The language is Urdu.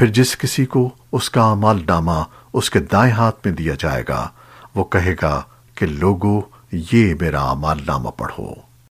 پھر جس کسی کو اس کا اعمال نامہ اس کے دائیں ہاتھ میں دیا جائے گا، وہ کہے گا کہ لوگو، یہ میرا اعمال نامہ پڑھو۔